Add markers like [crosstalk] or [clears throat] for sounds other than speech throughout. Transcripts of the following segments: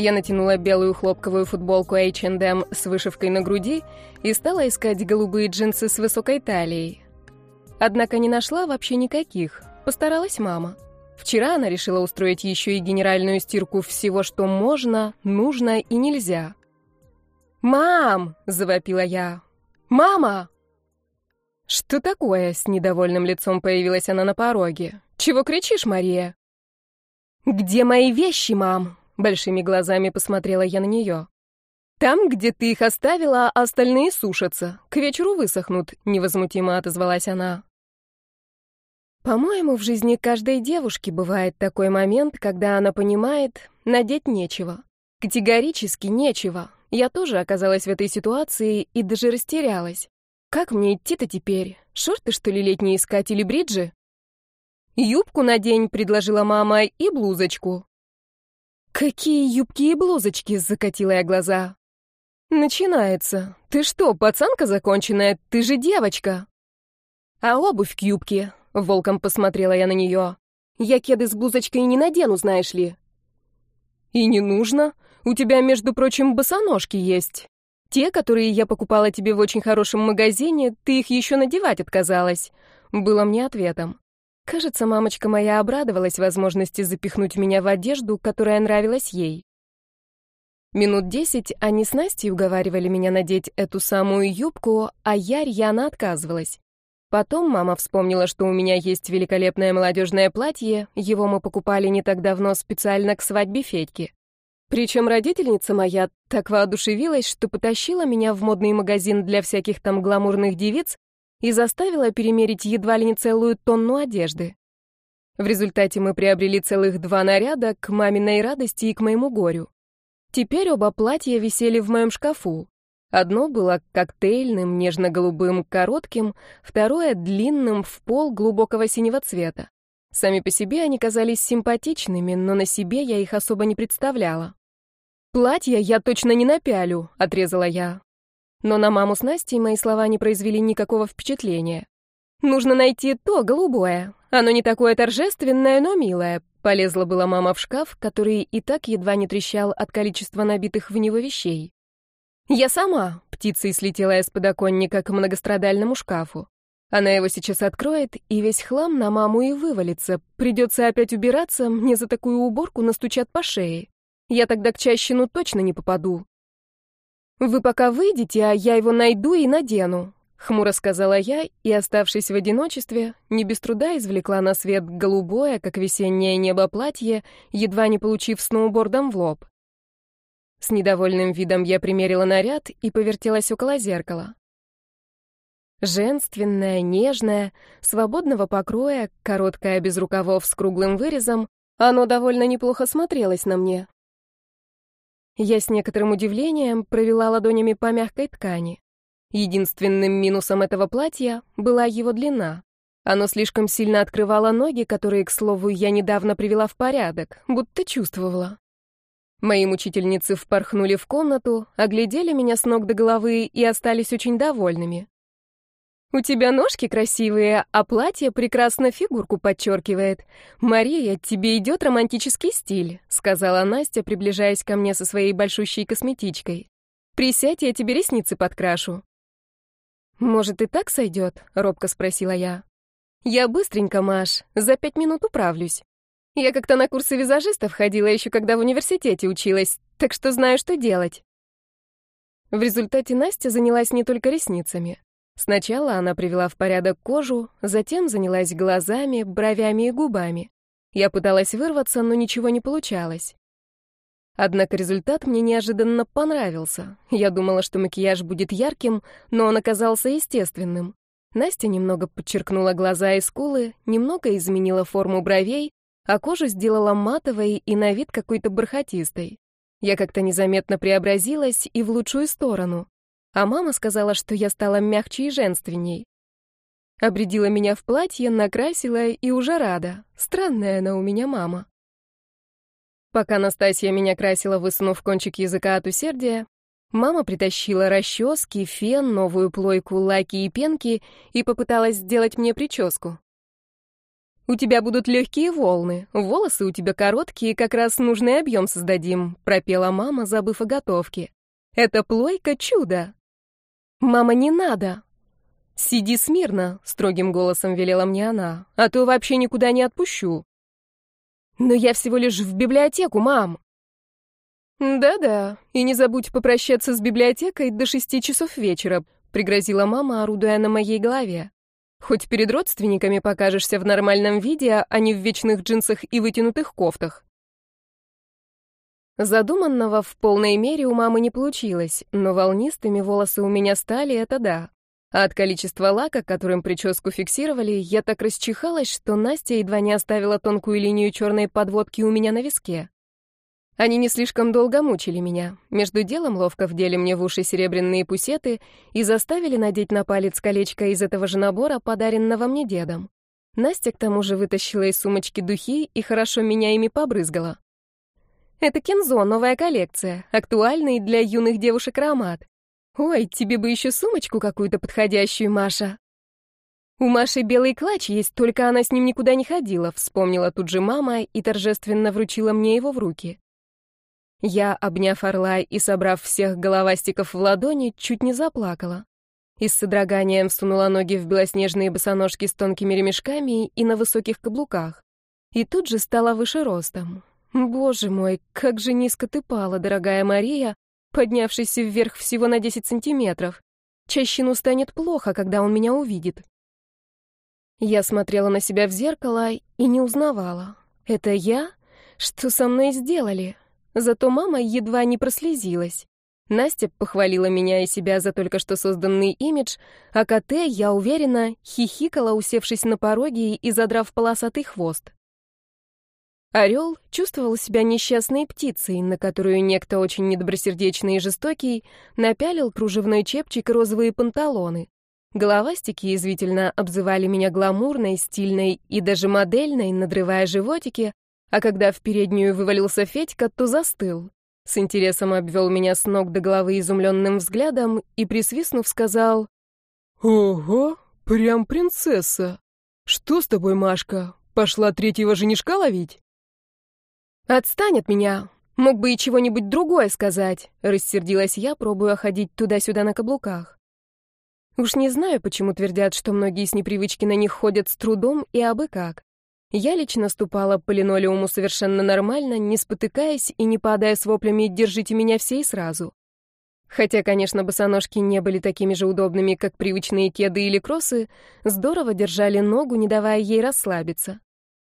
Я натянула белую хлопковую футболку H&M с вышивкой на груди и стала искать голубые джинсы с высокой талией. Однако не нашла вообще никаких. Постаралась мама. Вчера она решила устроить еще и генеральную стирку всего, что можно, нужно и нельзя. «Мам!» — завопила я. «Мама!» «Что такое?» — с недовольным лицом появилась она на пороге. «Чего кричишь, Мария?» «Где мои вещи, мам?» — большими глазами посмотрела я на нее. «Там, где ты их оставила, остальные сушатся. К вечеру высохнут», — невозмутимо отозвалась она. По-моему, в жизни каждой девушки бывает такой момент, когда она понимает, надеть нечего. Категорически нечего. Я тоже оказалась в этой ситуации и даже растерялась. Как мне идти-то теперь? Шорты, что ли, летние искать или бриджи? Юбку надень, предложила мама, и блузочку. Какие юбки и блузочки, закатила я глаза. Начинается. Ты что, пацанка законченная? Ты же девочка. А обувь к юбке? Волком посмотрела я на нее. Я кеды с блузочкой не надену, знаешь ли. И не нужно. У тебя, между прочим, босоножки есть. Те, которые я покупала тебе в очень хорошем магазине, ты их еще надевать отказалась. Было мне ответом. Кажется, мамочка моя обрадовалась возможности запихнуть меня в одежду, которая нравилась ей. Минут десять они с Настей уговаривали меня надеть эту самую юбку, а я рьяно отказывалась. Потом мама вспомнила, что у меня есть великолепное молодежное платье, его мы покупали не так давно специально к свадьбе Федьки. Причем родительница моя так воодушевилась, что потащила меня в модный магазин для всяких там гламурных девиц и заставила перемерить едва ли не целую тонну одежды. В результате мы приобрели целых два наряда к маминой радости и к моему горю. Теперь оба платья висели в моем шкафу. Одно было коктейльным, нежно-голубым, коротким, второе — длинным, в пол глубокого синего цвета. Сами по себе они казались симпатичными, но на себе я их особо не представляла. «Платье я точно не напялю», — отрезала я. Но на маму с Настей мои слова не произвели никакого впечатления. «Нужно найти то, голубое. Оно не такое торжественное, но милое», — полезла была мама в шкаф, который и так едва не трещал от количества набитых в него вещей. Я сама, птицей слетела я с подоконника к многострадальному шкафу. Она его сейчас откроет, и весь хлам на маму и вывалится. Придется опять убираться, мне за такую уборку настучат по шее. Я тогда к чащину точно не попаду. Вы пока выйдете, а я его найду и надену, хмуро сказала я, и, оставшись в одиночестве, не без труда извлекла на свет голубое, как весеннее небо платье, едва не получив сноубордом в лоб. С недовольным видом я примерила наряд и повертелась около зеркала. Женственная, нежная, свободного покроя, короткая без рукавов с круглым вырезом, оно довольно неплохо смотрелось на мне. Я с некоторым удивлением провела ладонями по мягкой ткани. Единственным минусом этого платья была его длина. Оно слишком сильно открывало ноги, которые, к слову, я недавно привела в порядок, будто чувствовала. Мои мучительницы впорхнули в комнату, оглядели меня с ног до головы и остались очень довольными. «У тебя ножки красивые, а платье прекрасно фигурку подчеркивает. Мария, тебе идет романтический стиль», — сказала Настя, приближаясь ко мне со своей большущей косметичкой. «Присядь, я тебе ресницы подкрашу». «Может, и так сойдет?» — робко спросила я. «Я быстренько, Маш, за пять минут управлюсь». Я как-то на курсы визажистов ходила еще когда в университете училась, так что знаю, что делать. В результате Настя занялась не только ресницами. Сначала она привела в порядок кожу, затем занялась глазами, бровями и губами. Я пыталась вырваться, но ничего не получалось. Однако результат мне неожиданно понравился. Я думала, что макияж будет ярким, но он оказался естественным. Настя немного подчеркнула глаза и скулы, немного изменила форму бровей, а кожу сделала матовой и на вид какой-то бархатистой. Я как-то незаметно преобразилась и в лучшую сторону. А мама сказала, что я стала мягче и женственней. Обредила меня в платье, накрасила и уже рада. Странная она у меня мама. Пока Настасья меня красила, высунув кончик языка от усердия, мама притащила расчески, фен, новую плойку, лаки и пенки и попыталась сделать мне прическу. У тебя будут легкие волны, волосы у тебя короткие, как раз нужный объем создадим», — пропела мама, забыв о готовке. «Это плойка чудо!» «Мама, не надо!» «Сиди смирно», — строгим голосом велела мне она, «а то вообще никуда не отпущу». «Но я всего лишь в библиотеку, мам!» «Да-да, и не забудь попрощаться с библиотекой до шести часов вечера», — пригрозила мама, орудуя на моей голове. Хоть перед родственниками покажешься в нормальном виде, а не в вечных джинсах и вытянутых кофтах. Задуманного в полной мере у мамы не получилось, но волнистыми волосы у меня стали, это да. От количества лака, которым прическу фиксировали, я так расчихалась, что Настя едва не оставила тонкую линию черной подводки у меня на виске. Они не слишком долго мучили меня. Между делом ловко вдели мне в уши серебряные пусеты и заставили надеть на палец колечко из этого же набора, подаренного мне дедом. Настя к тому же вытащила из сумочки духи и хорошо меня ими побрызгала. Это Кензо, новая коллекция, актуальный для юных девушек аромат. Ой, тебе бы еще сумочку какую-то подходящую, Маша. У Маши белый клатч есть, только она с ним никуда не ходила, вспомнила тут же мама и торжественно вручила мне его в руки. Я, обняв орла и собрав всех головастиков в ладони, чуть не заплакала. И с содроганием всунула ноги в белоснежные босоножки с тонкими ремешками и на высоких каблуках. И тут же стала выше ростом. Боже мой, как же низко ты пала, дорогая Мария, поднявшись вверх всего на 10 сантиметров. Чащину станет плохо, когда он меня увидит. Я смотрела на себя в зеркало и не узнавала. Это я? Что со мной сделали? Зато мама едва не прослезилась. Настя похвалила меня и себя за только что созданный имидж, а КТ, я уверена, хихикала, усевшись на пороге и задрав полосатый хвост. Орел чувствовал себя несчастной птицей, на которую некто очень недобросердечный и жестокий напялил кружевной чепчик и розовые панталоны. Головастики язвительно обзывали меня гламурной, стильной и даже модельной, надрывая животики, а когда в переднюю вывалился Федька, то застыл. С интересом обвел меня с ног до головы изумленным взглядом и, присвистнув, сказал «Ого, прям принцесса! Что с тобой, Машка, пошла третьего женишка ловить?» «Отстань от меня! Мог бы и чего-нибудь другое сказать!» — рассердилась я, пробуя ходить туда-сюда на каблуках. Уж не знаю, почему твердят, что многие с непривычки на них ходят с трудом и абы как. Я лично ступала по линолеуму совершенно нормально, не спотыкаясь и не падая с воплями «держите меня все и сразу». Хотя, конечно, босоножки не были такими же удобными, как привычные кеды или кроссы, здорово держали ногу, не давая ей расслабиться.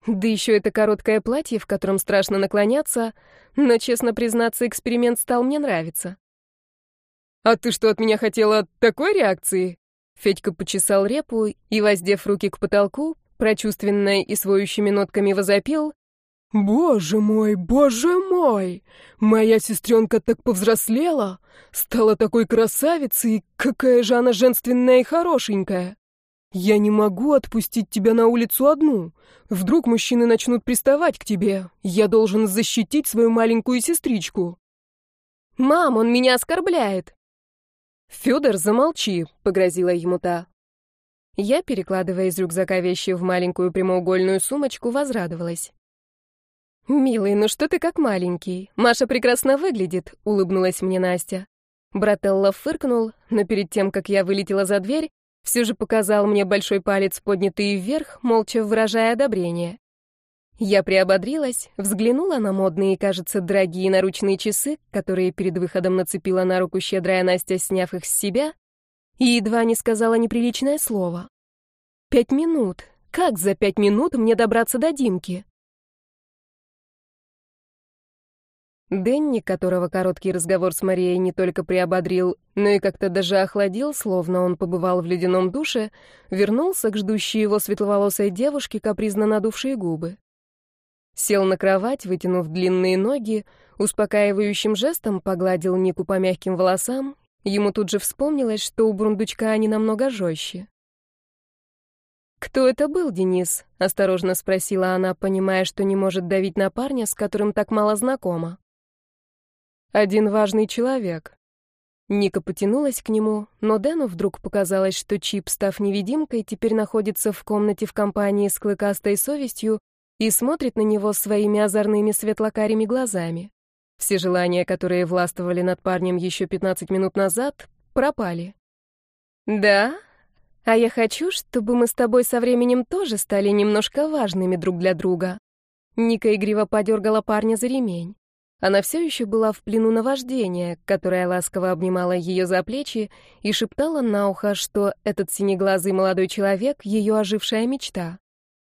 Да еще это короткое платье, в котором страшно наклоняться, но, честно признаться, эксперимент стал мне нравиться. «А ты что от меня хотела такой реакции?» Федька почесал репу и, воздев руки к потолку, прочувственно и с воющими нотками возопил. «Боже мой, боже мой! Моя сестренка так повзрослела, стала такой красавицей, какая же она женственная и хорошенькая! Я не могу отпустить тебя на улицу одну. Вдруг мужчины начнут приставать к тебе. Я должен защитить свою маленькую сестричку». «Мам, он меня оскорбляет!» «Федор, замолчи!» — погрозила ему та. Я, перекладывая из рюкзака вещи в маленькую прямоугольную сумочку, возрадовалась. «Милый, ну что ты как маленький? Маша прекрасно выглядит», — улыбнулась мне Настя. Брателло фыркнул, но перед тем, как я вылетела за дверь, все же показал мне большой палец, поднятый вверх, молча выражая одобрение. Я приободрилась, взглянула на модные, кажется, дорогие наручные часы, которые перед выходом нацепила на руку щедрая Настя, сняв их с себя, и едва не сказала неприличное слово. Пять минут. Как за пять минут мне добраться до Димки? Дэнни, которого короткий разговор с Марией не только приободрил, но и как-то даже охладил, словно он побывал в ледяном душе, вернулся к ждущей его светловолосой девушке, капризно надувшей губы. Сел на кровать, вытянув длинные ноги, успокаивающим жестом погладил Нику по мягким волосам Ему тут же вспомнилось, что у бурундучка они намного жестче. «Кто это был, Денис?» — осторожно спросила она, понимая, что не может давить на парня, с которым так мало знакома. «Один важный человек. Ника потянулась к нему, но Дэну вдруг показалось, что Чип, став невидимкой, теперь находится в комнате в компании с клыкастой совестью и смотрит на него своими озорными светлокарими глазами. Все желания, которые властвовали над парнем еще 15 минут назад, пропали. «Да? А я хочу, чтобы мы с тобой со временем тоже стали немножко важными друг для друга». Ника игриво подергала парня за ремень. Она все еще была в плену наваждения, которое ласково обнимало ее за плечи и шептала на ухо, что этот синеглазый молодой человек — ее ожившая мечта.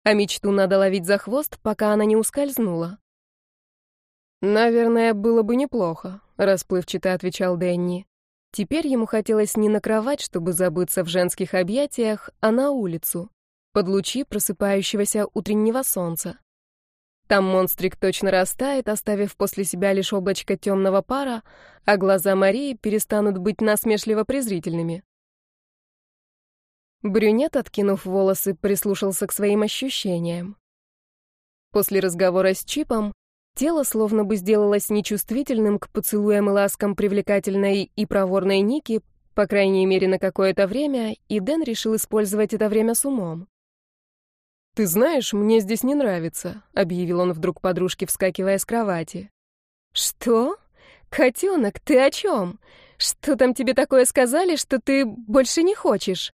А мечту надо ловить за хвост, пока она не ускользнула. «Наверное, было бы неплохо», — расплывчато отвечал Дэнни. Теперь ему хотелось не на кровать, чтобы забыться в женских объятиях, а на улицу, под лучи просыпающегося утреннего солнца. Там монстрик точно растает, оставив после себя лишь облачко темного пара, а глаза Марии перестанут быть насмешливо презрительными. Брюнет, откинув волосы, прислушался к своим ощущениям. После разговора с Чипом тело словно бы сделалось нечувствительным к поцелуям и ласкам привлекательной и проворной Ники, по крайней мере, на какое-то время, и Дэн решил использовать это время с умом. «Ты знаешь, мне здесь не нравится», — объявил он вдруг подружке, вскакивая с кровати. «Что? Котенок, ты о чем? Что там тебе такое сказали, что ты больше не хочешь?»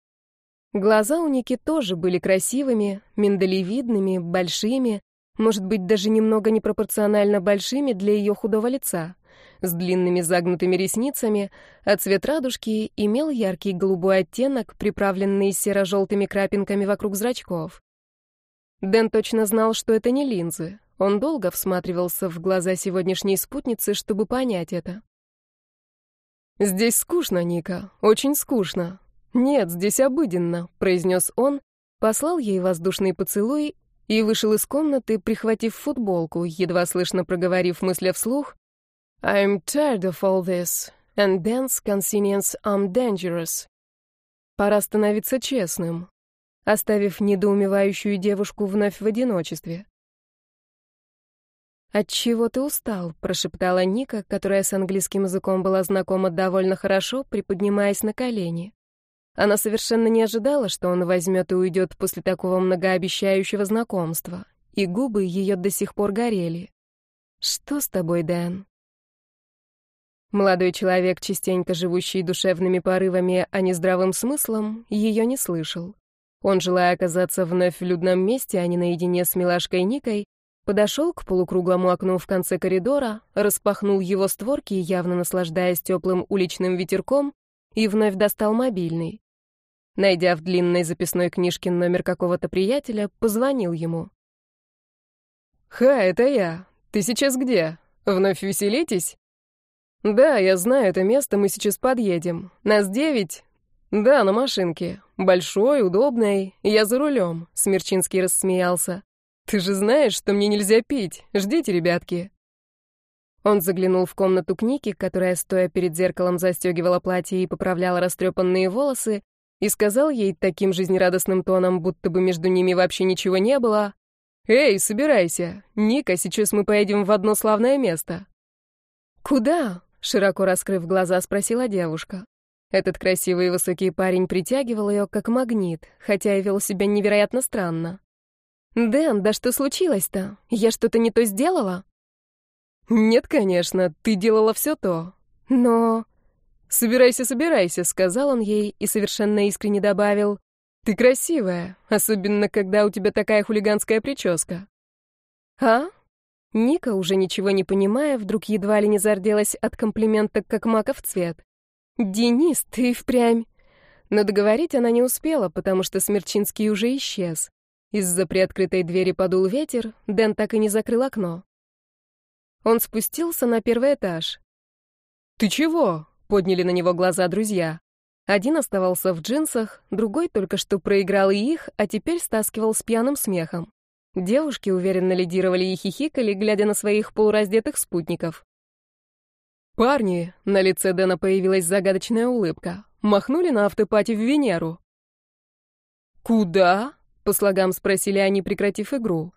Глаза у Ники тоже были красивыми, миндалевидными, большими, может быть, даже немного непропорционально большими для ее худого лица, с длинными загнутыми ресницами, а цвет радужки имел яркий голубой оттенок, приправленный серо-желтыми крапинками вокруг зрачков. Дэн точно знал, что это не линзы. Он долго всматривался в глаза сегодняшней спутницы, чтобы понять это. «Здесь скучно, Ника, очень скучно. Нет, здесь обыденно», — произнес он, послал ей воздушный поцелуй и вышел из комнаты, прихватив футболку, едва слышно проговорив мысли вслух. «I'm tired of all this, and dance convenience I'm dangerous». Пора становиться честным, оставив недоумевающую девушку вновь в одиночестве. «Отчего ты устал?» — прошептала Ника, которая с английским языком была знакома довольно хорошо, приподнимаясь на колени. Она совершенно не ожидала, что он возьмет и уйдет после такого многообещающего знакомства, и губы ее до сих пор горели. «Что с тобой, Дэн?» Молодой человек, частенько живущий душевными порывами, а не здравым смыслом, ее не слышал. Он, желая оказаться вновь в людном месте, а не наедине с милашкой Никой, подошел к полукруглому окну в конце коридора, распахнул его створки, явно наслаждаясь теплым уличным ветерком, и вновь достал мобильный. Найдя в длинной записной книжке номер какого-то приятеля, позвонил ему. «Ха, это я. Ты сейчас где? Вновь веселитесь?» «Да, я знаю это место, мы сейчас подъедем. Нас девять, «Да, на машинке. Большой, удобной. Я за рулем», — Смерчинский рассмеялся. «Ты же знаешь, что мне нельзя пить. Ждите, ребятки». Он заглянул в комнату к Нике, которая, стоя перед зеркалом, застегивала платье и поправляла растрепанные волосы, и сказал ей таким жизнерадостным тоном, будто бы между ними вообще ничего не было. «Эй, собирайся. Ника, сейчас мы поедем в одно славное место». «Куда?» — широко раскрыв глаза, спросила девушка. Этот красивый и высокий парень притягивал ее как магнит, хотя и вел себя невероятно странно. «Дэн, да что случилось-то? Я что-то не то сделала?» «Нет, конечно, ты делала все то. Но...» «Собирайся, собирайся», — сказал он ей и совершенно искренне добавил. «Ты красивая, особенно когда у тебя такая хулиганская прическа». «А?» Ника, уже ничего не понимая, вдруг едва ли не зарделась от комплимента, как маков цвет. «Денис, ты впрямь...» Но договорить она не успела, потому что Смерчинский уже исчез. Из-за приоткрытой двери подул ветер, Дэн так и не закрыл окно. Он спустился на первый этаж. «Ты чего?» — подняли на него глаза друзья. Один оставался в джинсах, другой только что проиграл и их, а теперь стаскивал с пьяным смехом. Девушки уверенно лидировали и хихикали, глядя на своих полураздетых спутников. «Парни!» — на лице Дэна появилась загадочная улыбка. «Махнули на автопати в Венеру». «Куда?» — по слогам спросили они, прекратив игру.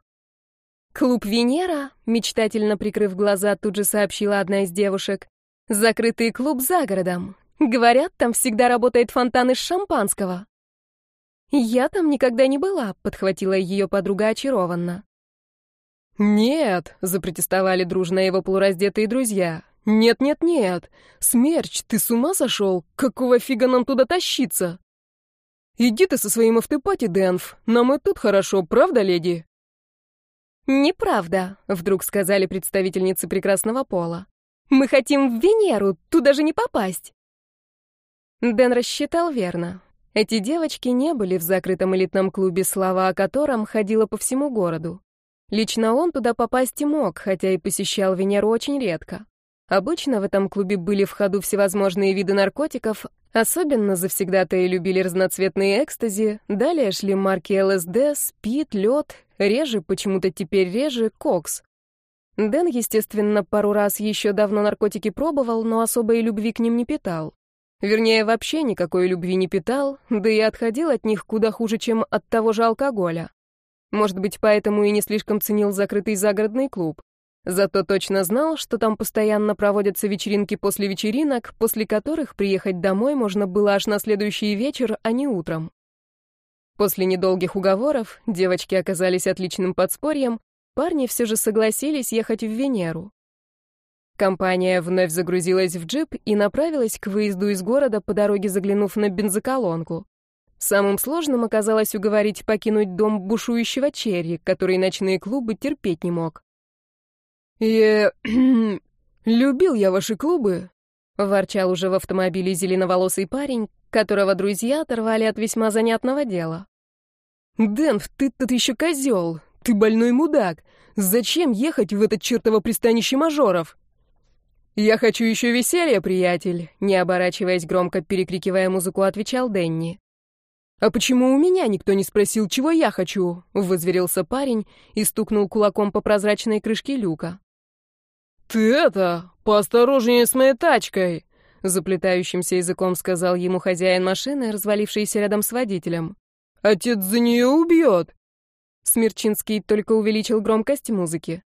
«Клуб Венера?» — мечтательно прикрыв глаза, тут же сообщила одна из девушек. «Закрытый клуб за городом. Говорят, там всегда работает фонтан из шампанского. Я там никогда не была, подхватила ее подруга очарованно. «Нет!» — запротестовали дружно его полураздетые друзья. «Нет, нет, нет! Смерч, ты с ума сошел? Какого фига нам туда тащиться?» «Иди ты со своим автопати, Дэнф. Нам и тут хорошо, правда, леди?» «Неправда», — вдруг сказали представительницы прекрасного пола. «Мы хотим в Венеру, туда же не попасть». Дэн рассчитал верно. Эти девочки не были в закрытом элитном клубе, слава о котором ходила по всему городу. Лично он туда попасть и мог, хотя и посещал Венеру очень редко. Обычно в этом клубе были в ходу всевозможные виды наркотиков, особенно завсегдатые любили разноцветные экстази, далее шли марки ЛСД, спид, лед, реже, почему-то теперь реже, кокс. Дэн, естественно, пару раз еще давно наркотики пробовал, но особой любви к ним не питал. Вернее, вообще никакой любви не питал, да и отходил от них куда хуже, чем от того же алкоголя. Может быть, поэтому и не слишком ценил закрытый загородный клуб. Зато точно знал, что там постоянно проводятся вечеринки после вечеринок, после которых приехать домой можно было аж на следующий вечер, а не утром. После недолгих уговоров девочки оказались отличным подспорьем, парни все же согласились ехать в Венеру. Компания вновь загрузилась в джип и направилась к выезду из города, по дороге заглянув на бензоколонку. Самым сложным оказалось уговорить покинуть дом бушующего Черри, который ночные клубы терпеть не мог. «Я... [clears throat] любил я ваши клубы», — ворчал уже в автомобиле зеленоволосый парень, которого друзья оторвали от весьма занятного дела. «Дэнф, ты тут еще козел! Ты больной мудак! Зачем ехать в это чертово пристанище мажоров?» «Я хочу еще веселья, приятель», — не оборачиваясь громко, перекрикивая музыку, отвечал Дэнни. «А почему у меня никто не спросил, чего я хочу?» — возверился парень и стукнул кулаком по прозрачной крышке люка. «Ты это, поосторожнее с моей тачкой!» Заплетающимся языком сказал ему хозяин машины, развалившийся рядом с водителем. «Отец за нее убьет!» Смерчинский только увеличил громкость музыки.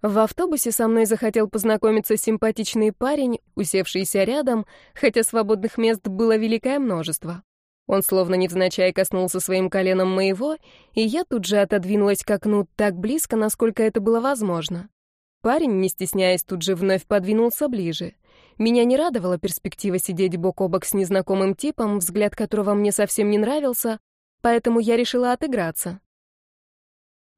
В автобусе со мной захотел познакомиться симпатичный парень, усевшийся рядом, хотя свободных мест было великое множество. Он словно невзначай коснулся своим коленом моего, и я тут же отодвинулась к окну так близко, насколько это было возможно. Парень, не стесняясь, тут же вновь подвинулся ближе. Меня не радовала перспектива сидеть бок о бок с незнакомым типом, взгляд которого мне совсем не нравился, поэтому я решила отыграться.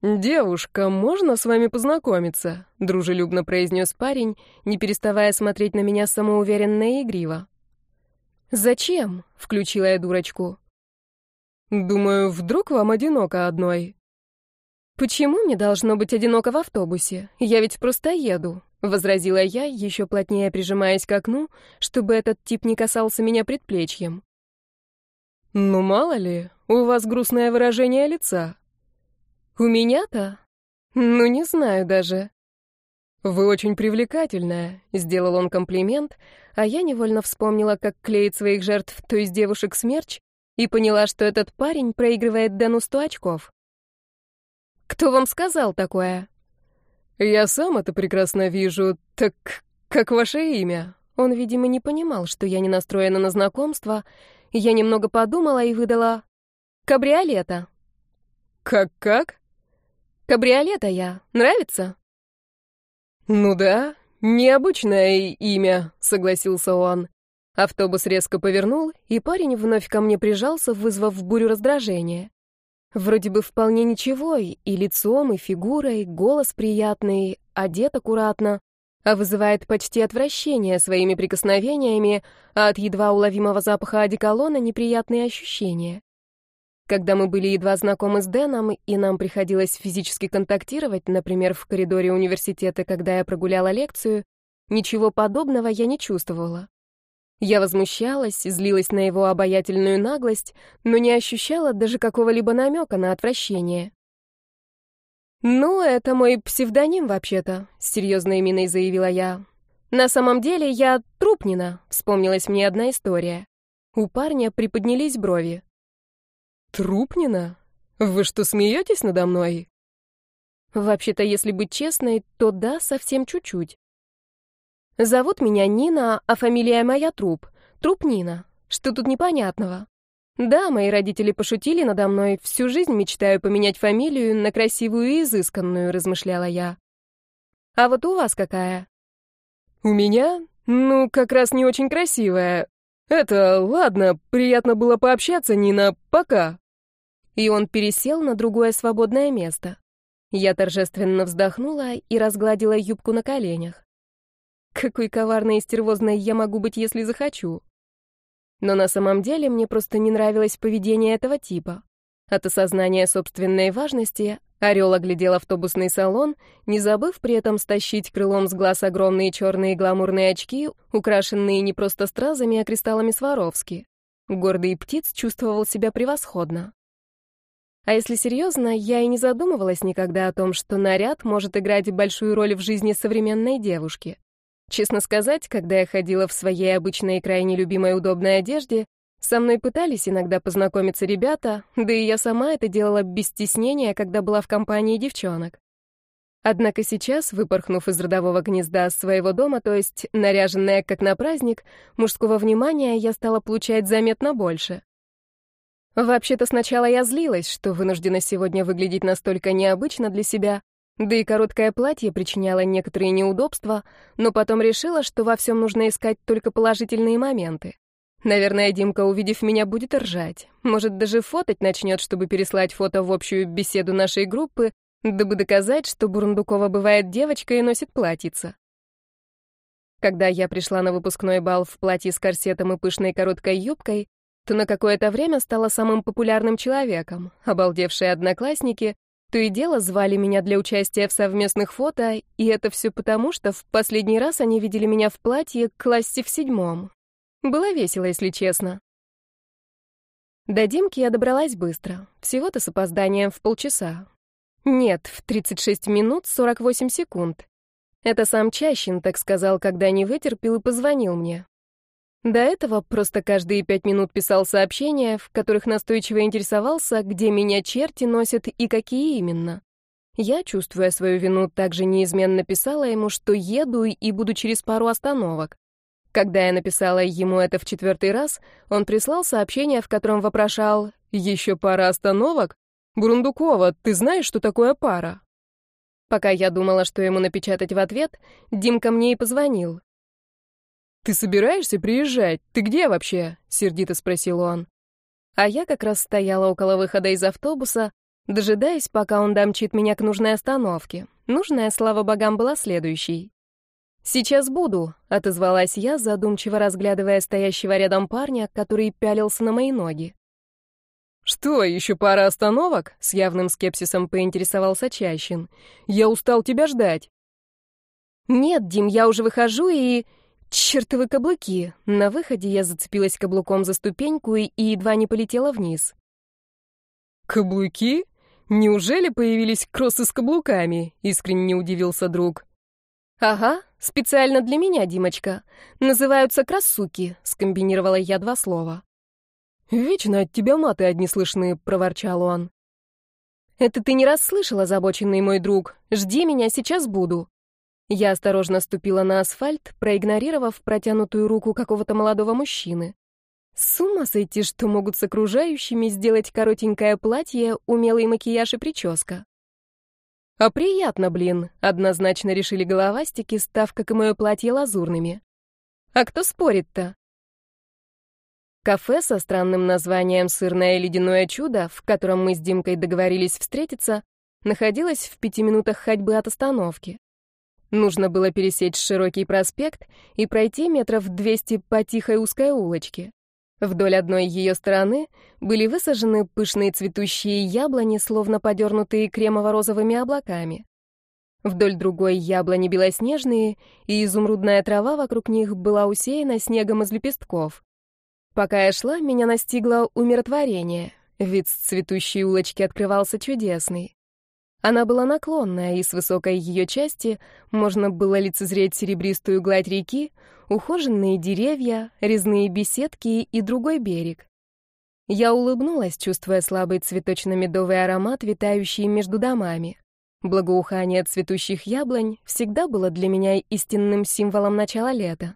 «Девушка, можно с вами познакомиться?» — дружелюбно произнес парень, не переставая смотреть на меня самоуверенно и игриво. «Зачем?» — включила я дурочку. «Думаю, вдруг вам одиноко одной?» «Почему мне должно быть одиноко в автобусе? Я ведь просто еду», — возразила я, еще плотнее прижимаясь к окну, чтобы этот тип не касался меня предплечьем. «Ну, мало ли, у вас грустное выражение лица». «У меня-то? Ну, не знаю даже». «Вы очень привлекательная», — сделал он комплимент, а я невольно вспомнила, как клеит своих жертв, то есть девушек смерч, и поняла, что этот парень проигрывает Дэну сто очков. «Кто вам сказал такое?» «Я сам это прекрасно вижу. Так как ваше имя?» Он, видимо, не понимал, что я не настроена на знакомство. Я немного подумала и выдала «Кабриолета». «Как-как?» «Кабриолета я. Нравится?» «Ну да, необычное имя», — согласился он. Автобус резко повернул, и парень вновь ко мне прижался, вызвав бурю раздражения. Вроде бы вполне ничего, и лицом, и фигурой, голос приятный, одет аккуратно, а вызывает почти отвращение своими прикосновениями, а от едва уловимого запаха одеколона неприятные ощущения. Когда мы были едва знакомы с Дэном, и нам приходилось физически контактировать, например, в коридоре университета, когда я прогуляла лекцию, ничего подобного я не чувствовала. Я возмущалась, злилась на его обаятельную наглость, но не ощущала даже какого-либо намека на отвращение. «Ну, это мой псевдоним, вообще-то», — с серьезной миной заявила я. «На самом деле я Трупнина», — вспомнилась мне одна история. У парня приподнялись брови. Трупнина? Вы что, смеетесь надо мной? Вообще-то, если быть честной, то да, совсем чуть-чуть. Зовут меня Нина, а фамилия моя Труп. Труп Нина. Что тут непонятного? Да, мои родители пошутили надо мной. Всю жизнь мечтаю поменять фамилию на красивую и изысканную, размышляла я. А вот у вас какая? У меня? Ну, как раз не очень красивая. Это, ладно, приятно было пообщаться, Нина, пока. И он пересел на другое свободное место. Я торжественно вздохнула и разгладила юбку на коленях. Какой коварной и стервозной я могу быть, если захочу. Но на самом деле мне просто не нравилось поведение этого типа. От осознания собственной важности Орел оглядел автобусный салон, не забыв при этом стащить крылом с глаз огромные черные гламурные очки, украшенные не просто стразами, а кристаллами Сваровски. Гордый птиц чувствовал себя превосходно. А если серьезно, я и не задумывалась никогда о том, что наряд может играть большую роль в жизни современной девушки. Честно сказать, когда я ходила в своей обычной и крайне любимой удобной одежде, со мной пытались иногда познакомиться ребята, да и я сама это делала без стеснения, когда была в компании девчонок. Однако сейчас, выпорхнув из родового гнезда своего дома, то есть наряженная как на праздник, мужского внимания я стала получать заметно больше. Вообще-то сначала я злилась, что вынуждена сегодня выглядеть настолько необычно для себя, да и короткое платье причиняло некоторые неудобства, но потом решила, что во всем нужно искать только положительные моменты. Наверное, Димка, увидев меня, будет ржать. Может, даже фотать начнет, чтобы переслать фото в общую беседу нашей группы, дабы доказать, что Бурундукова бывает девочка и носит платьица. Когда я пришла на выпускной бал в платье с корсетом и пышной короткой юбкой, то на какое-то время стала самым популярным человеком. Обалдевшие одноклассники то и дело звали меня для участия в совместных фото, и это все потому, что в последний раз они видели меня в платье к классе в седьмом. Было весело, если честно. До Димки я добралась быстро, всего-то с опозданием в полчаса. Нет, в 36 минут 48 секунд. Это сам Чащин так сказал, когда не вытерпел и позвонил мне. До этого просто каждые пять минут писал сообщения, в которых настойчиво интересовался, где меня черти носят и какие именно. Я, чувствуя свою вину, также неизменно писала ему, что еду и буду через пару остановок. Когда я написала ему это в четвертый раз, он прислал сообщение, в котором вопрошал «Еще пара остановок? Бурундукова, ты знаешь, что такое пара?» Пока я думала, что ему напечатать в ответ, Димка мне и позвонил. «Ты собираешься приезжать? Ты где вообще?» — сердито спросил он. А я как раз стояла около выхода из автобуса, дожидаясь, пока он домчит меня к нужной остановке. Нужная, слава богам, была следующей. «Сейчас буду», — отозвалась я, задумчиво разглядывая стоящего рядом парня, который пялился на мои ноги. «Что, еще пара остановок?» — с явным скепсисом поинтересовался Чащин. «Я устал тебя ждать». «Нет, Дим, я уже выхожу и...» Чертовы каблуки! На выходе я зацепилась каблуком за ступеньку и, едва не полетела вниз. «Каблуки? Неужели появились кроссы с каблуками?» — искренне удивился друг. «Ага, специально для меня, Димочка. Называются красуки», — скомбинировала я два слова. «Вечно от тебя маты одни слышны», — проворчал он. «Это ты не расслышал, озабоченный мой друг. Жди меня, сейчас буду». Я осторожно ступила на асфальт, проигнорировав протянутую руку какого-то молодого мужчины. С ума сойти, что могут с окружающими сделать коротенькое платье, умелый макияж и прическа. А приятно, блин, однозначно решили головастики, став, как и мое платье, лазурными. А кто спорит-то? Кафе со странным названием «Сырное ледяное чудо», в котором мы с Димкой договорились встретиться, находилось в пяти минутах ходьбы от остановки. Нужно было пересечь широкий проспект и пройти метров 200 по тихой узкой улочке. Вдоль одной ее стороны были высажены пышные цветущие яблони, словно подернутые кремово-розовыми облаками. Вдоль другой яблони белоснежные, и изумрудная трава вокруг них была усеяна снегом из лепестков. Пока я шла, меня настигло умиротворение. Вид с цветущей улочки открывался чудесный. Она была наклонная, и с высокой ее части можно было лицезреть серебристую гладь реки, ухоженные деревья, резные беседки и другой берег. Я улыбнулась, чувствуя слабый цветочно-медовый аромат, витающий между домами. Благоухание цветущих яблонь всегда было для меня истинным символом начала лета.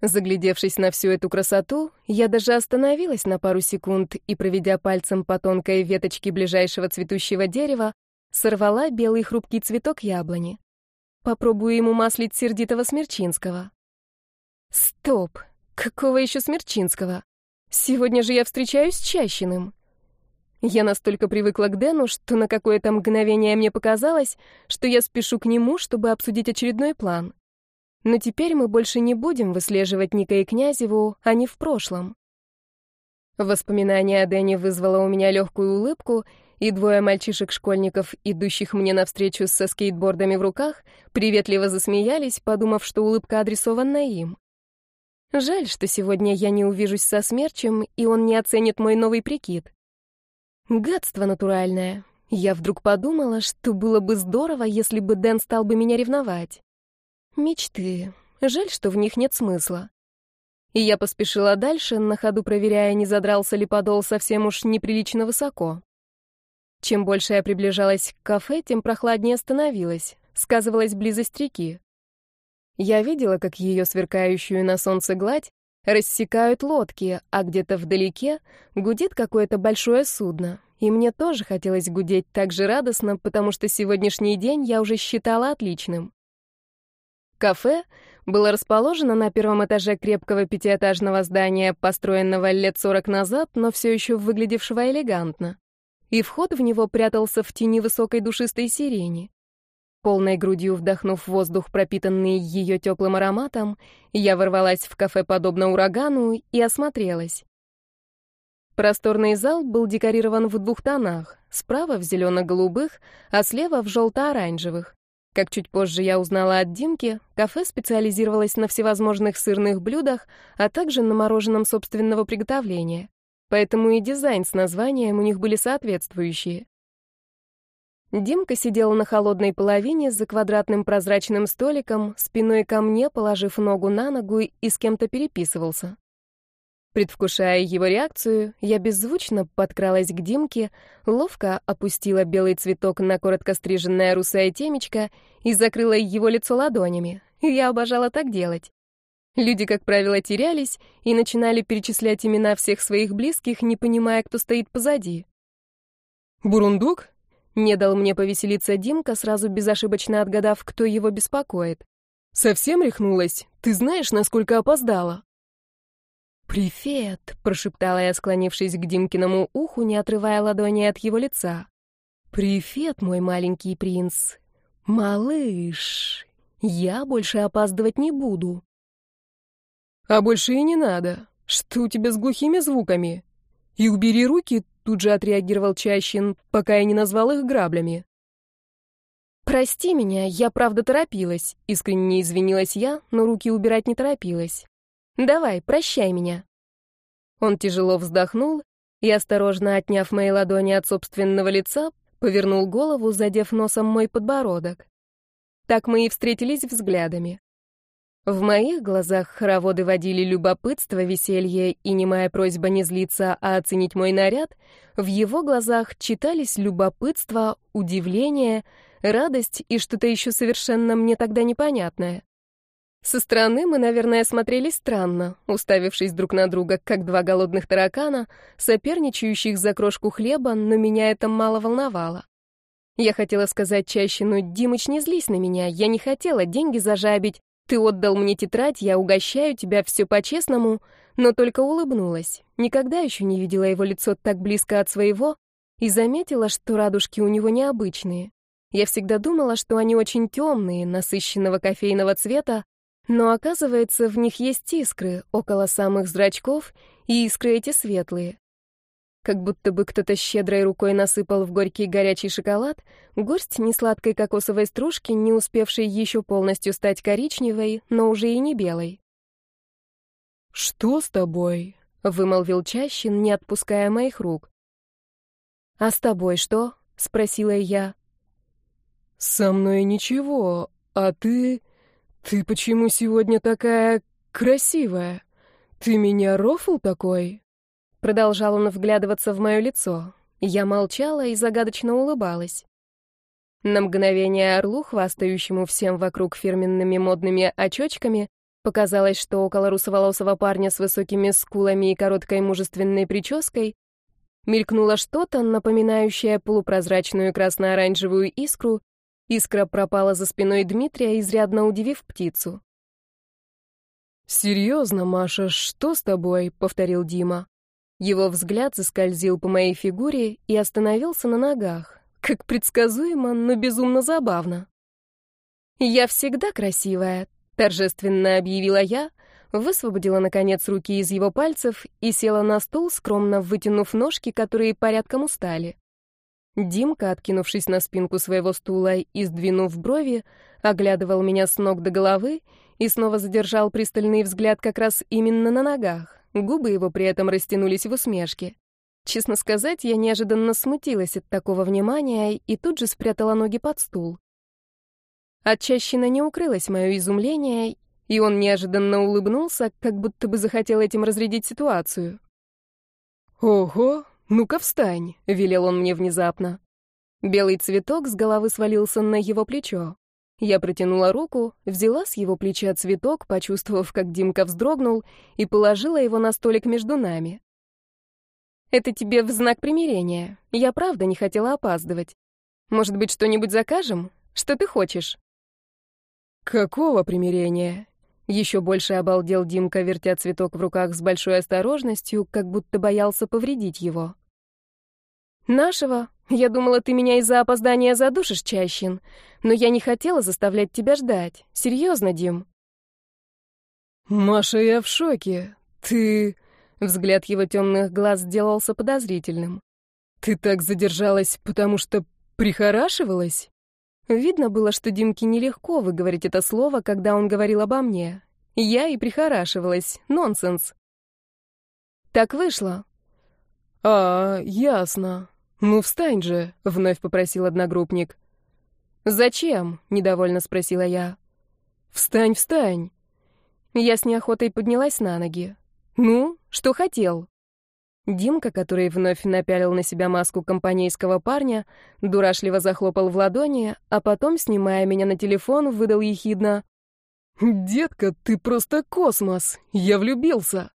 Заглядевшись на всю эту красоту, я даже остановилась на пару секунд и, проведя пальцем по тонкой веточке ближайшего цветущего дерева, сорвала белый хрупкий цветок яблони. Попробую ему маслить сердитого Смерчинского. Стоп! Какого еще Смерчинского? Сегодня же я встречаюсь с Чащиным. Я настолько привыкла к Дэну, что на какое-то мгновение мне показалось, что я спешу к нему, чтобы обсудить очередной план. Но теперь мы больше не будем выслеживать Ника и Князеву, а не в прошлом. Воспоминание о Дэне вызвало у меня легкую улыбку, и двое мальчишек-школьников, идущих мне навстречу со скейтбордами в руках, приветливо засмеялись, подумав, что улыбка адресована им. Жаль, что сегодня я не увижусь со смерчем, и он не оценит мой новый прикид. Гадство натуральное. Я вдруг подумала, что было бы здорово, если бы Дэн стал бы меня ревновать. Мечты. Жаль, что в них нет смысла. И я поспешила дальше, на ходу проверяя, не задрался ли подол совсем уж неприлично высоко. Чем больше я приближалась к кафе, тем прохладнее становилось. Сказывалась близость реки. Я видела, как ее сверкающую на солнце гладь Рассекают лодки, а где-то вдалеке гудит какое-то большое судно. И мне тоже хотелось гудеть так же радостно, потому что сегодняшний день я уже считала отличным. Кафе было расположено на первом этаже крепкого пятиэтажного здания, построенного лет сорок назад, но все еще выглядевшего элегантно. И вход в него прятался в тени высокой душистой сирени. Полной грудью вдохнув воздух, пропитанный ее теплым ароматом, я ворвалась в кафе подобно урагану и осмотрелась. Просторный зал был декорирован в двух тонах, справа в зелено-голубых, а слева в желто-оранжевых. Как чуть позже я узнала от Димки, кафе специализировалось на всевозможных сырных блюдах, а также на мороженом собственного приготовления. Поэтому и дизайн с названием у них были соответствующие. Димка сидел на холодной половине за квадратным прозрачным столиком, спиной ко мне, положив ногу на ногу и с кем-то переписывался. Предвкушая его реакцию, я беззвучно подкралась к Димке, ловко опустила белый цветок на коротко стриженное русое темечко и закрыла его лицо ладонями. Я обожала так делать. Люди, как правило, терялись и начинали перечислять имена всех своих близких, не понимая, кто стоит позади. «Бурундук?» Не дал мне повеселиться Димка, сразу безошибочно отгадав, кто его беспокоит. «Совсем рехнулась? Ты знаешь, насколько опоздала?» «Привет», — прошептала я, склонившись к Димкиному уху, не отрывая ладони от его лица. «Привет, мой маленький принц. Малыш, я больше опаздывать не буду». «А больше и не надо. Что у тебя с глухими звуками? И убери руки, Тут же отреагировал Чащин, пока я не назвал их граблями. «Прости меня, я правда торопилась», — искренне извинилась я, но руки убирать не торопилась. «Давай, прощай меня». Он тяжело вздохнул и, осторожно отняв мои ладони от собственного лица, повернул голову, задев носом мой подбородок. Так мы и встретились взглядами. В моих глазах хороводы водили любопытство, веселье и немая просьба не злиться, а оценить мой наряд. В его глазах читались любопытство, удивление, радость и что-то еще совершенно мне тогда непонятное. Со стороны мы, наверное, смотрели странно, уставившись друг на друга, как два голодных таракана, соперничающих за крошку хлеба, но меня это мало волновало. Я хотела сказать чаще, ну, Димыч, не злись на меня, я не хотела деньги зажабить, ты отдал мне тетрадь, я угощаю тебя, все по-честному, но только улыбнулась. Никогда еще не видела его лицо так близко от своего и заметила, что радужки у него необычные. Я всегда думала, что они очень темные, насыщенного кофейного цвета, но оказывается, в них есть искры около самых зрачков, и искры эти светлые. Как будто бы кто-то щедрой рукой насыпал в горький горячий шоколад горсть несладкой кокосовой стружки, не успевшей еще полностью стать коричневой, но уже и не белой. «Что с тобой?» — вымолвил Чащин, не отпуская моих рук. «А с тобой что?» — спросила я. «Со мной ничего, а ты... Ты почему сегодня такая красивая? Ты меня рофл такой?» Продолжал он вглядываться в мое лицо. Я молчала и загадочно улыбалась. На мгновение орлу, хвастающему всем вокруг фирменными модными очочками, показалось, что около русоволосого парня с высокими скулами и короткой мужественной прической мелькнуло что-то, напоминающее полупрозрачную красно-оранжевую искру. Искра пропала за спиной Дмитрия, изрядно удивив птицу. «Серьезно, Маша, что с тобой?» — повторил Дима. Его взгляд заскользил по моей фигуре и остановился на ногах. Как предсказуемо, но безумно забавно. «Я всегда красивая», — торжественно объявила я, высвободила, наконец, руки из его пальцев и села на стул, скромно вытянув ножки, которые порядком устали. Димка, откинувшись на спинку своего стула и сдвинув брови, оглядывал меня с ног до головы и снова задержал пристальный взгляд как раз именно на ногах. Губы его при этом растянулись в усмешке. Честно сказать, я неожиданно смутилась от такого внимания и тут же спрятала ноги под стул. От Чащина не укрылось мое изумление, и он неожиданно улыбнулся, как будто бы захотел этим разрядить ситуацию. «Ого, ну-ка встань», — велел он мне внезапно. Белый цветок с головы свалился на его плечо. Я протянула руку, взяла с его плеча цветок, почувствовав, как Димка вздрогнул, и положила его на столик между нами. Это тебе в знак примирения. Я правда не хотела опаздывать. Может быть, что-нибудь закажем? Что ты хочешь? Какого примирения? Еще больше обалдел Димка, вертя цветок в руках с большой осторожностью, как будто боялся повредить его. Нашего? Я думала, ты меня из-за опоздания задушишь, Чащин. Но я не хотела заставлять тебя ждать. Серьезно, Дим. Маша, я в шоке. Ты... Взгляд его темных глаз сделался подозрительным. «Ты так задержалась, потому что прихорашивалась?» Видно было, что Димке нелегко выговорить это слово, когда он говорил обо мне. Я и прихорашивалась. Нонсенс. Так вышло. «А, ясно. Ну, встань же», — вновь попросил одногруппник. «Зачем?» — недовольно спросила я. «Встань, встань». Я с неохотой поднялась на ноги. «Ну, что хотел?» Димка, который вновь напялил на себя маску компанейского парня, дурашливо захлопал в ладони, а потом, снимая меня на телефон, выдал ехидно. «Детка, ты просто космос! Я влюбился!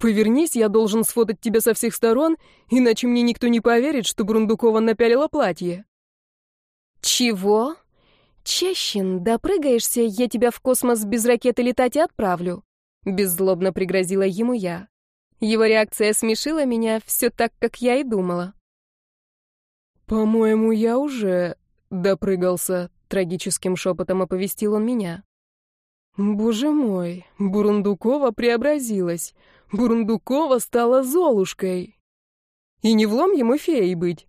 Повернись, я должен сфотать тебя со всех сторон, иначе мне никто не поверит, что Брундукова напялила платье». «Чего? Чещин, допрыгаешься, я тебя в космос без ракеты летать и отправлю. Беззлобно пригрозила ему я. Его реакция смешила меня, все так, как я и думала. «По-моему, я уже допрыгался», — трагическим шепотом оповестил он меня. «Боже мой, Бурундукова преобразилась. Бурундукова стала Золушкой. И не влом ему феей быть».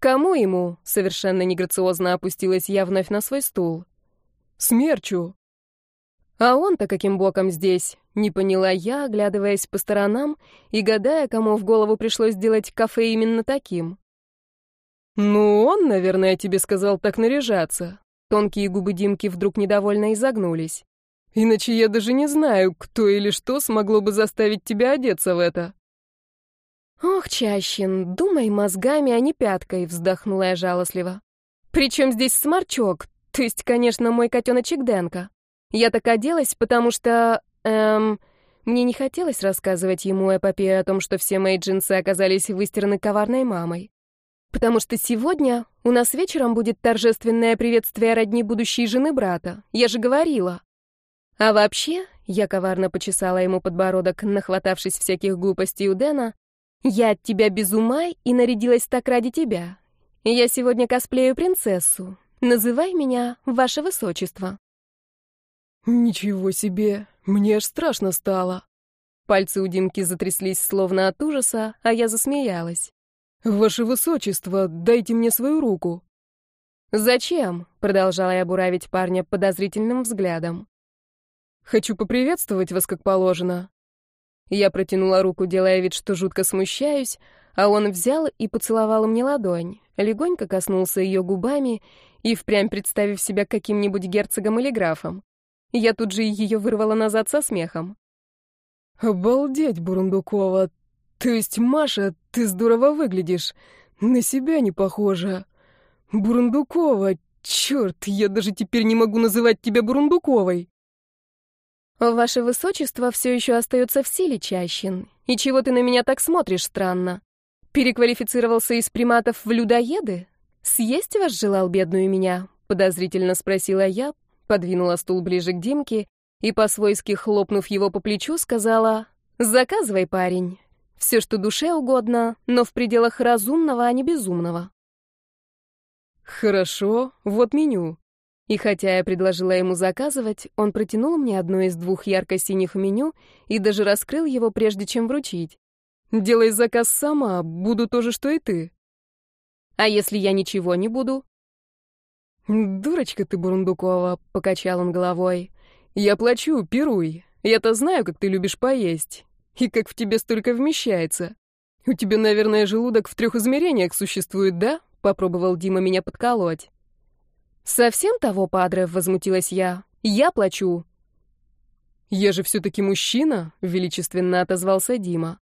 «Кому ему?» — совершенно неграциозно опустилась я вновь на свой стул. «Смерчу». А он-то каким боком здесь? Не поняла я, оглядываясь по сторонам и гадая, кому в голову пришлось сделать кафе именно таким. «Ну, он, наверное, тебе сказал так наряжаться». Тонкие губы Димки вдруг недовольно изогнулись. «Иначе я даже не знаю, кто или что смогло бы заставить тебя одеться в это». «Ох, Чащин, думай мозгами, а не пяткой», — вздохнула я жалостливо. «Причем здесь сморчок, то есть, конечно, мой котеночек Денка. Я так оделась, потому что... Эм... Мне не хотелось рассказывать ему эпопею о том, что все мои джинсы оказались выстираны коварной мамой. Потому что сегодня у нас вечером будет торжественное приветствие родни будущей жены брата. Я же говорила. А вообще, я коварно почесала ему подбородок, нахватавшись всяких глупостей у Дэна, я от тебя без ума и нарядилась так ради тебя. Я сегодня косплею принцессу. Называй меня Ваше Высочество. «Ничего себе! Мне аж страшно стало!» Пальцы у Димки затряслись словно от ужаса, а я засмеялась. «Ваше высочество, дайте мне свою руку!» «Зачем?» — продолжала я буравить парня подозрительным взглядом. «Хочу поприветствовать вас, как положено». Я протянула руку, делая вид, что жутко смущаюсь, а он взял и поцеловал мне ладонь, легонько коснулся ее губами и впрямь представив себя каким-нибудь герцогом или графом. Я тут же ее вырвала назад со смехом. «Обалдеть, Бурундукова! То есть, Маша, ты здорово выглядишь. На себя не похожа. Бурундукова, черт, я даже теперь не могу называть тебя Бурундуковой. Ваше высочество все еще остается в силе, Чащин. И чего ты на меня так смотришь странно? Переквалифицировался из приматов в людоеды? Съесть вас желал бедную меня? Подозрительно спросила я, подвинула стул ближе к Димке и, по-свойски хлопнув его по плечу, сказала «Заказывай, парень. Все, что душе угодно, но в пределах разумного, а не безумного». «Хорошо, вот меню». И хотя я предложила ему заказывать, он протянул мне одно из двух ярко-синих меню и даже раскрыл его, прежде чем вручить. «Делай заказ сама, буду то же, что и ты». «А если я ничего не буду?» «Дурочка ты, Бурундукова», — покачал он головой. «Я плачу, пируй. Я-то знаю, как ты любишь поесть. И как в тебе столько вмещается. У тебя, наверное, желудок в трех измерениях существует, да?» — попробовал Дима меня подколоть. «Совсем того, падре?» — возмутилась я. «Я плачу». «Я же все-таки мужчина», — величественно отозвался Дима.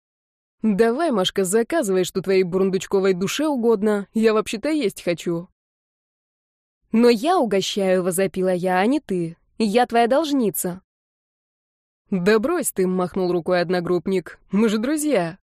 «Давай, Машка, заказывай, что твоей бурундучковой душе угодно. Я вообще-то есть хочу». «Но я угощаю», — возопила я, — «а не ты. Я твоя должница». «Да брось ты», — махнул рукой одногруппник. «Мы же друзья».